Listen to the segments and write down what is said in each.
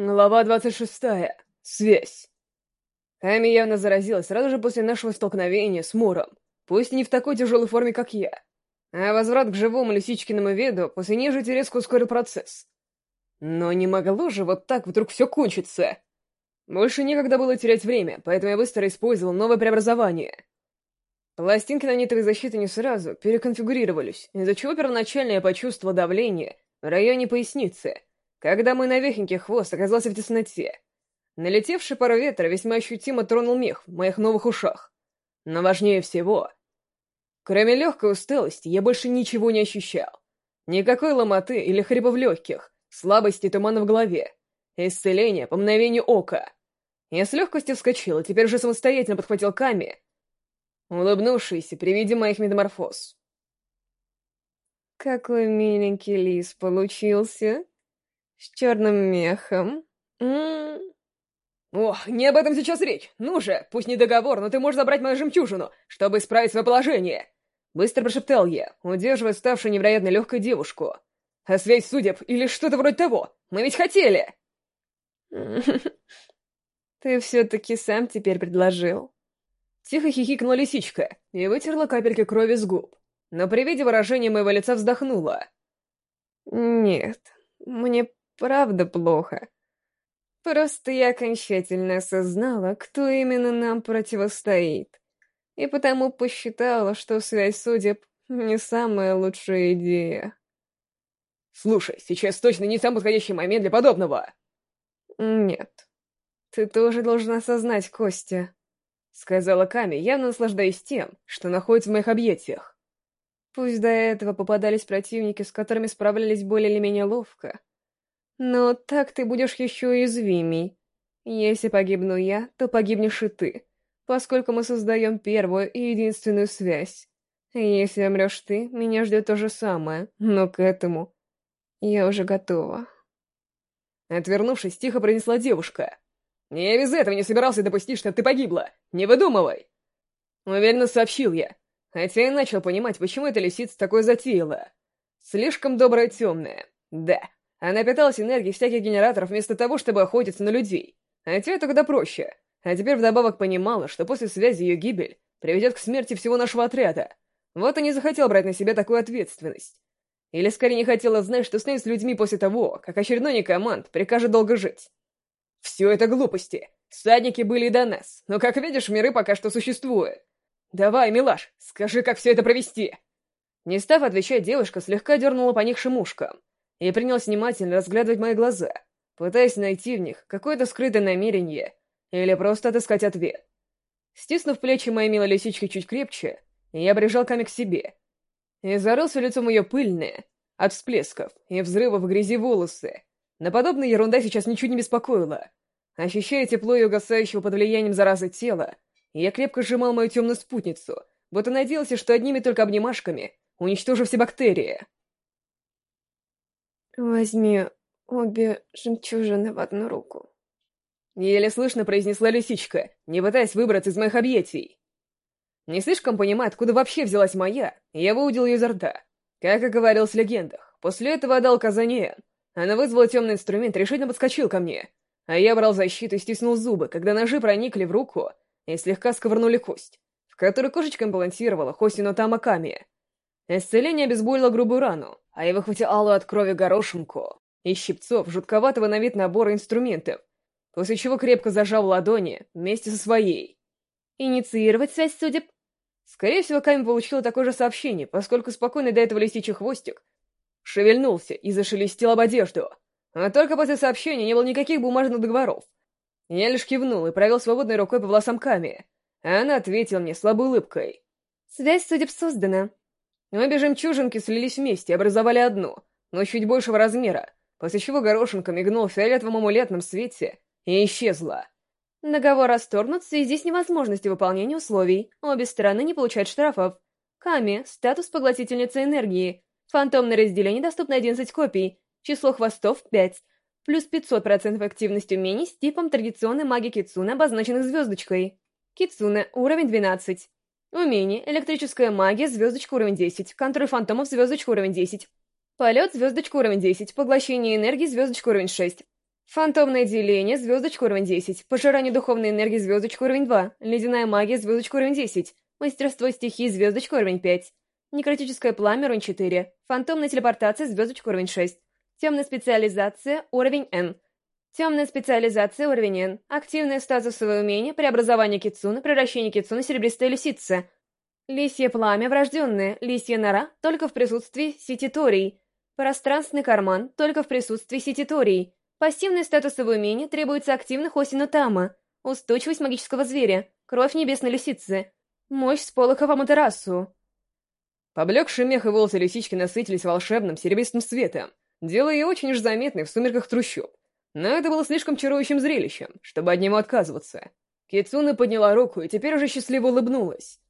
Глава 26. Связь. Ками явно заразилась сразу же после нашего столкновения с Муром, пусть не в такой тяжелой форме, как я. А возврат к живому лисичкиному виду после нежити резко ускорил процесс. Но не могло же вот так вдруг все кончиться. Больше некогда было терять время, поэтому я быстро использовал новое преобразование. Пластинки на нитовой защиты не сразу переконфигурировались, из-за чего первоначально я почувствовал давление в районе поясницы — когда мой навехенький хвост оказался в тесноте. Налетевший пара ветра весьма ощутимо тронул мех в моих новых ушах. Но важнее всего... Кроме легкой усталости, я больше ничего не ощущал. Никакой ломоты или хрипа в легких, слабости тумана в голове. Исцеление по мгновению ока. Я с легкостью вскочил и теперь уже самостоятельно подхватил Ками, улыбнувшийся при виде моих метаморфоз. «Какой миленький лис получился!» С черным мехом. М. Ох, не об этом сейчас речь. Ну же, пусть не договор, но ты можешь забрать мою жемчужину, чтобы исправить свое положение. Быстро прошептал я, удерживая ставшую невероятно легкой девушку. А связь судеб или что-то вроде того. Мы ведь хотели. Ты все-таки сам теперь предложил. Тихо хихикнула лисичка и вытерла капельки крови с губ. Но при виде выражения моего лица вздохнула. Нет, мне правда плохо. Просто я окончательно осознала, кто именно нам противостоит, и потому посчитала, что связь судеб — не самая лучшая идея. «Слушай, сейчас точно не самый подходящий момент для подобного!» «Нет, ты тоже должен осознать, Костя», — сказала Ками, явно наслаждаясь тем, что находится в моих объятиях. Пусть до этого попадались противники, с которыми справлялись более или менее ловко, но так ты будешь еще уязвимей. Если погибну я, то погибнешь и ты, поскольку мы создаем первую и единственную связь. Если умрешь ты, меня ждет то же самое, но к этому я уже готова. Отвернувшись, тихо произнесла девушка. «Я без этого не собирался допустить, что ты погибла. Не выдумывай!» Уверенно сообщил я, хотя и начал понимать, почему эта лисица такое затеяла. Слишком добрая темная. Да, она питалась энергией всяких генераторов вместо того, чтобы охотиться на людей. А теперь это куда проще. А теперь вдобавок понимала, что после связи ее гибель приведет к смерти всего нашего отряда. Вот и не захотела брать на себя такую ответственность. Или скорее не хотела знать, что станет с людьми после того, как очередной некоманд прикажет долго жить. Все это глупости. Садники были и до нас, но, как видишь, миры пока что существуют. Давай, милаш, скажи, как все это провести. Не став отвечать, девушка слегка дернула поникшим ушком и принялась внимательно разглядывать мои глаза, пытаясь найти в них какое-то скрытое намерение или просто отыскать ответ. Стиснув плечи моей милой лисички чуть крепче, я прижал камень к себе и зарылся лицом ее пыльные, от всплесков и взрывов грязи волосы. На подобная ерунда сейчас ничуть не беспокоила. Ощущая тепло и угасающего под влиянием заразы тела, я крепко сжимал мою темную спутницу, будто надеялся, что одними только обнимашками уничтожу все бактерии. Возьми обе жемчужины в одну руку. Еле слышно произнесла лисичка, не пытаясь выбраться из моих объятий. Не слишком понимая, откуда вообще взялась моя, я выудил ее изо рта. Как и говорилось в легендах, после этого отдал указание. Она вызвала темный инструмент решительно подскочил ко мне. А я брал защиту и стиснул зубы, когда ножи проникли в руку и слегка сковырнули кость, в которую кошечка имплантировала Хосину Тамаками. Исцеление обезболило грубую рану, а я выхватил алую от крови горошинку и щипцов жутковатого на вид набора инструментов, после чего крепко зажал ладони вместе со своей. «Инициировать связь судеб?» Скорее всего, Ками получила такое же сообщение, поскольку спокойный до этого лисичий хвостик шевельнулся и зашелестел об одежду. А только после сообщения не было никаких бумажных договоров. Я лишь кивнул и провел свободной рукой по волосам Ками, она ответила мне слабой улыбкой. «Связь судеб создана. Обе жемчужинки слились вместе и образовали одну, но чуть большего размера, после чего горошинка мигнул в фиолетовом амулетном свете и исчезла. Договор расторгнут в связи с невозможностью выполнения условий. Обе стороны не получают штрафов. Ками — статус поглотительницы энергии. Фантомное разделение доступно 11 копий. Число хвостов — 5. Плюс 500% активность умений с типом традиционной магии Кицуна, обозначенных звездочкой. Кицуна, уровень 12. Умение. Электрическая магия, звездочка уровень 10. Контроль фантомов, звездочка уровень 10. Полет, звездочка уровень 10. Поглощение энергии, звездочка уровень 6. Фантомное деление, звездочка уровень 10. Пожирание духовной энергии, звездочка уровень 2. Ледяная магия, звездочка уровень 10. Мастерство стихии, звездочка уровень 5. Некротическое пламя, уровень 4. Фантомная телепортация, звездочка уровень 6. Темная специализация, уровень N. Темная специализация, уровень. Активное статусовое умение, преобразование кицуны, превращение кицуны серебристой лисицы. Лисье пламя, врожденное. Лисья нора, только в присутствии сетиторий. Пространственный карман, только в присутствии сетиторий. Пассивное статусовое умение требуется активных Осину Тама. Устойчивость магического зверя. Кровь небесной лисицы. Мощь сполохов Аматерасу. Поблекший мех и волосы лисички насытились волшебным серебристым светом, делая ее очень уж заметной в сумерках трущоб. Но это было слишком чарующим зрелищем, чтобы от него отказываться. Кицуна подняла руку и теперь уже счастливо улыбнулась,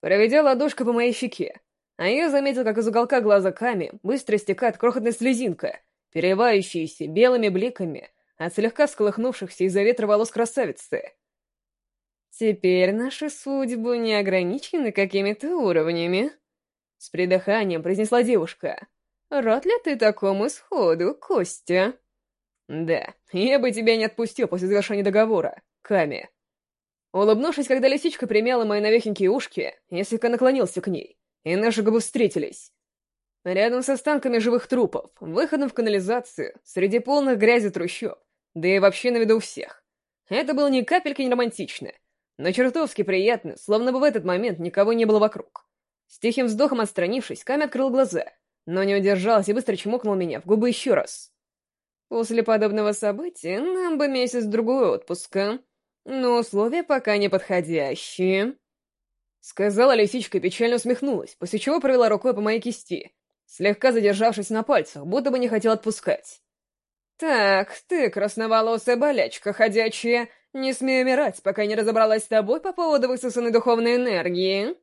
проведя ладошкой по моей щеке. А я заметил, как из уголка глаза Ками быстро стекает крохотная слезинка, переливающиеся белыми бликами от слегка сколыхнувшихся из-за ветра волос красавицы. «Теперь наши судьбы не ограничены какими-то уровнями», — с придыханием произнесла девушка. «Рад ли ты такому исходу, Костя?» «Да, я бы тебя не отпустил после завершения договора, Ками». Улыбнувшись, когда лисичка примяла мои навехенькие ушки, я слегка наклонился к ней, и наши губы встретились. Рядом с останками живых трупов, выходом в канализацию, среди полных грязи трущоб, да и вообще на виду у всех. Это было ни капельки не романтично, но чертовски приятно, словно бы в этот момент никого не было вокруг. С тихим вздохом отстранившись, Ками открыл глаза, но не удержался и быстро чмокнул меня в губы еще раз. После подобного события нам бы месяц-другой отпуска, но условия пока не подходящие. Сказала лисичка и печально усмехнулась, после чего провела рукой по моей кисти, слегка задержавшись на пальцах, будто бы не хотел отпускать. «Так, ты, красноволосая болячка ходячая, не смей умирать, пока не разобралась с тобой по поводу высосанной духовной энергии».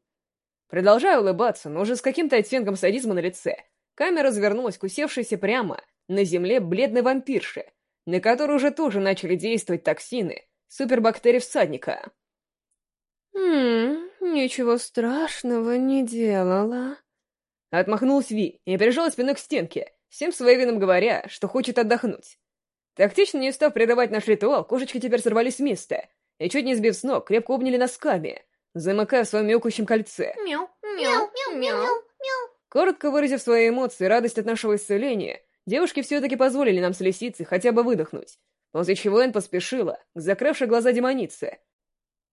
Продолжая улыбаться, но уже с каким-то оттенком садизма на лице, камера развернулась к усевшейся прямо на земле бледной вампирши, на которой уже тоже начали действовать токсины супербактерий всадника. «Хм, ничего страшного не делала», Отмахнулась Ви и прижала спиной к стенке, всем своим видом говоря, что хочет отдохнуть. Тактично не став прерывать наш ритуал, кошечки теперь сорвались с места и, чуть не сбив с ног, крепко обняли носками, замыкая в своем мяукающем кольце. Мяу, мяу, мяу, мяу, мяу. Коротко выразив свои эмоции и радость от нашего исцеления, девушки все-таки позволили нам с лисицей хотя бы выдохнуть, после чего Энн поспешила к глаза демонице.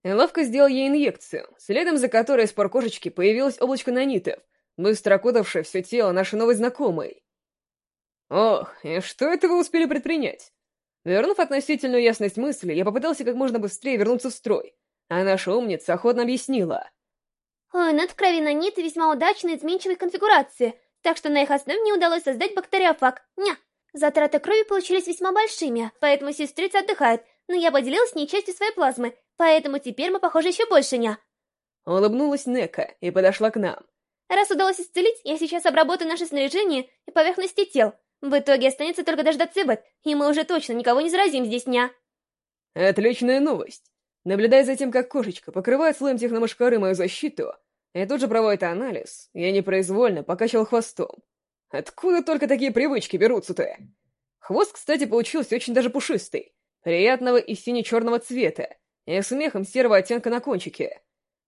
Ловко сделал ей инъекцию, следом за которой из пор кошечки появилось облачко нанитов, быстро окутавшая все тело нашей новой знакомой. Ох, и что это вы успели предпринять? Вернув относительную ясность мысли, я попытался как можно быстрее вернуться в строй, а наша умница охотно объяснила. Ой, над крови наниты весьма удачной изменчивой конфигурации, так что на их основе мне удалось создать бактериофаг. Ня! Затраты крови получились весьма большими, поэтому сестрица отдыхает, но я поделилась с ней частью своей плазмы, поэтому теперь мы похожи еще больше, ня. Улыбнулась Нека и подошла к нам. Раз удалось исцелить, я сейчас обработаю наше снаряжение и поверхности тел. В итоге останется только дождаться Бет, и мы уже точно никого не заразим здесь, ня. Отличная новость. Наблюдая за тем, как кошечка покрывает слоем техномашкары мою защиту, и тут же проводит анализ, я непроизвольно покачал хвостом. Откуда только такие привычки берутся-то? Хвост, кстати, получился очень даже пушистый, приятного и сине-черного цвета, и с мехом серого оттенка на кончике.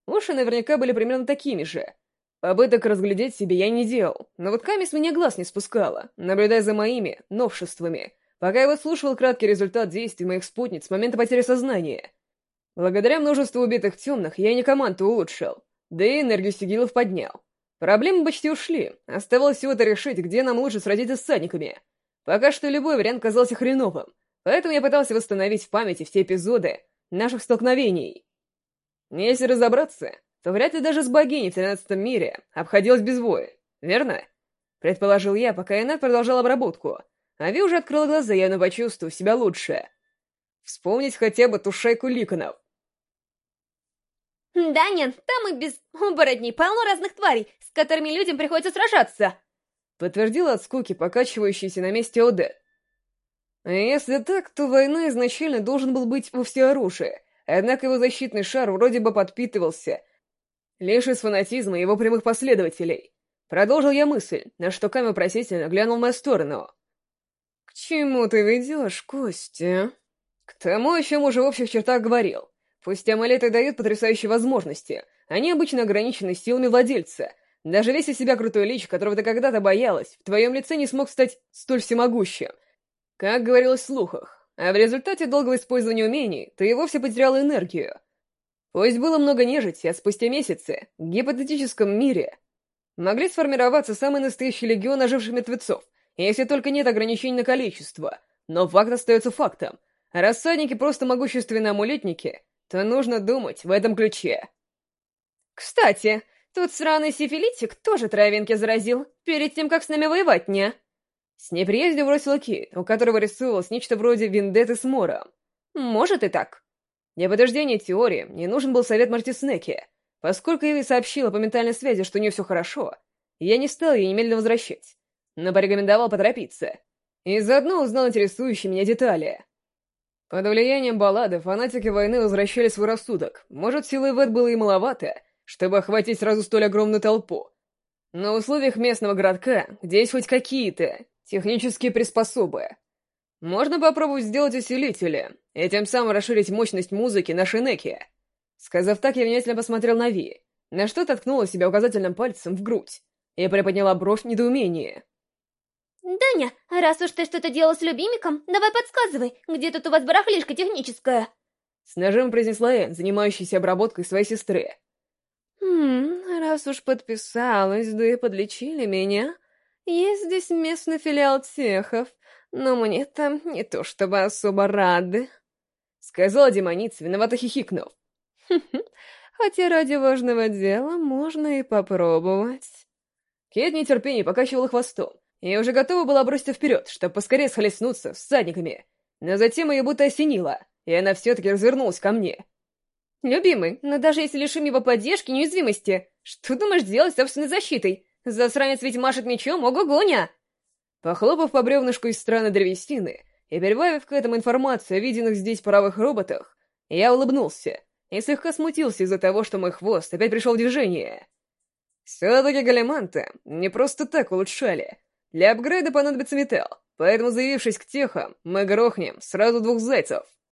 Уши наверняка были примерно такими же, Попыток разглядеть себе я не делал, но вот Ками с меня глаз не спускала, наблюдая за моими новшествами, пока я выслушивал краткий результат действий моих спутниц с момента потери сознания. Благодаря множеству убитых темных я и не команду улучшил, да и энергию сигилов поднял. Проблемы почти ушли, оставалось всего-то решить, где нам лучше сразиться с всадниками. Пока что любой вариант казался хреновым, поэтому я пытался восстановить в памяти все эпизоды наших столкновений. Если разобраться, то вряд ли даже с богиней в тринадцатом мире обходилось без боя, верно? Предположил я, пока Энет продолжал обработку. Ави уже открыла глаза, явно почувствовав себя лучше. Вспомнить хотя бы ту шайку ликонов. Да нет, там и без оборотней полно разных тварей, с которыми людям приходится сражаться. Подтвердила от скуки покачивающийся на месте Одет. Если так, то война изначально должен был быть во всеоружии, однако его защитный шар вроде бы подпитывался лишь из фанатизма его прямых последователей. Продолжил я мысль, на что Ками вопросительно глянул в мою сторону. «К К чему ты ведешь, Костя? К тому, о чем уже в общих чертах говорил. Пусть амулеты дают потрясающие возможности, они обычно ограничены силами владельца. Даже весь из себя крутой лич, которого ты когда-то боялась, в твоем лице не смог стать столь всемогущим. Как говорилось в слухах, а в результате долгого использования умений ты и вовсе потерял энергию. Пусть было много нежити, а спустя месяцы, в гипотетическом мире, могли сформироваться самый настоящий легион оживших мертвецов, если только нет ограничений на количество. Но факт остается фактом. Рассадники просто могущественные амулетники, то нужно думать в этом ключе. Кстати, тут сраный сифилитик тоже травинки заразил, перед тем, как с нами воевать, не? С неприязнью бросил Кит, у которого рисовалось нечто вроде вендетты с Мором. Может и так. Для подтверждения теории мне нужен был совет Марти Снеки. Поскольку Иви сообщила по ментальной связи, что у нее все хорошо, я не стал ее немедленно возвращать, но порекомендовал поторопиться. И заодно узнал интересующие меня детали. Под влиянием баллады фанатики войны возвращали свой рассудок. Может, силы Вэт было и маловато, чтобы охватить сразу столь огромную толпу. В условиях местного городка, где есть хоть какие-то технические приспособы, можно попробовать сделать усилители и тем самым расширить мощность музыки на шинеке. Сказав так, я внимательно посмотрел на Ви, на что ткнула себя указательным пальцем в грудь и приподняла бровь в недоумении. «Даня, раз уж ты что-то делал с любимиком, давай подсказывай, где тут у вас барахлишка техническая?» С нажимом произнесла Энн, занимающаяся обработкой своей сестры. «Хм, раз уж подписалась, да и подлечили меня, есть здесь местный филиал техов, но мне там не то чтобы особо рады», — сказала демоница, виновато хихикнув. «Хотя ради важного дела можно и попробовать». Кет нетерпение покачивала хвостом, и уже готова была броситься вперед, чтобы поскорее схлестнуться с всадниками. Но затем ее будто осенило, и она все-таки развернулась ко мне. «Любимый, но даже если лишим его поддержки и неуязвимости, что думаешь делать с собственной защитой? Засранец ведь машет мечом, ого-гоня!» Похлопав по бревнышку из странной древесины и перебавив к этому информацию о виденных здесь паровых роботах, я улыбнулся и слегка смутился из-за того, что мой хвост опять пришел в движение. Все-таки галиманты не просто так улучшали, для апгрейда понадобится металл, поэтому, заявившись к техам, мы грохнем сразу двух зайцев.